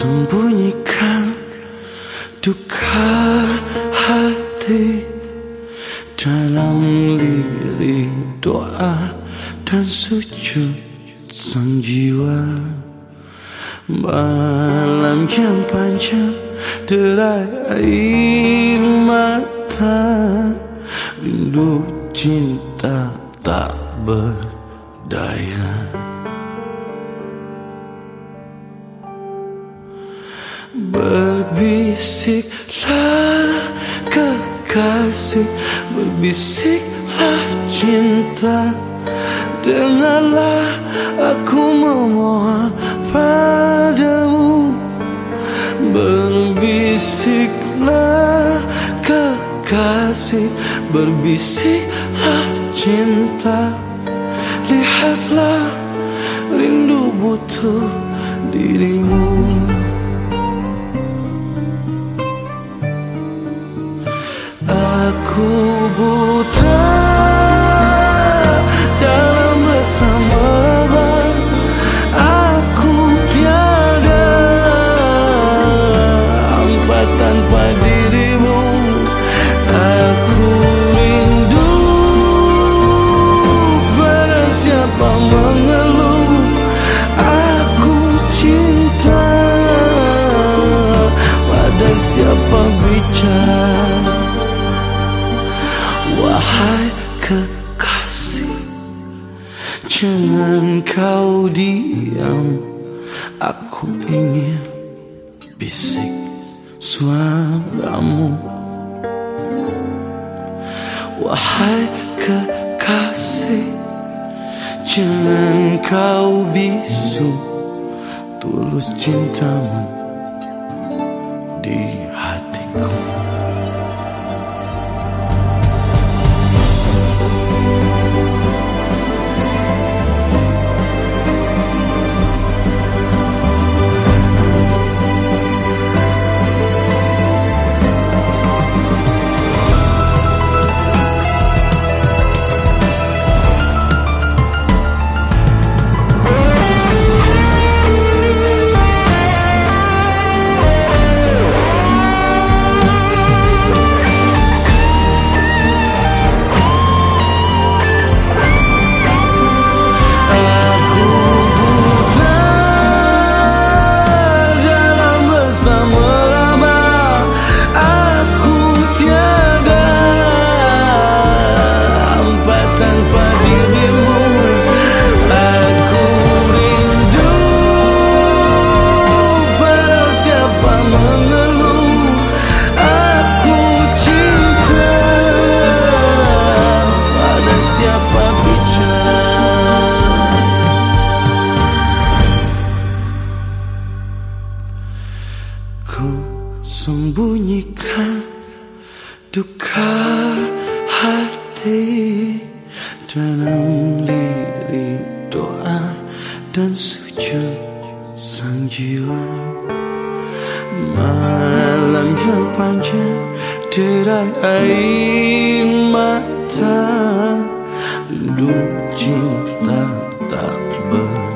sembunyikan duka hati dalam lirik doa dan sujud sang jiwa. Malam yang panjang derai air mata rindu cinta tak berdaya Berbisiklah kekasih Berbisiklah cinta. Dengarlah aku memohon padamu. Berbisiklah kekasih Berbisiklah cinta. Lihatlah rindu butuh dirimu Aku buta dalam rasa meraba. Aku tiada hampa tanpa dirimu. Aku rindu pada siapa mengeluh. Aku cinta pada siapa bicara kekasih. Jangan kau diam Aku ingin bisik suaramu. Wahai kekasih Jangan kau bisu Tulus cintamu Di hatiku sembunyikan duka hati dalam lirik doa dan sujud sang jiwa. Malam yang panjang derai air mata Rindu cinta tak berdaya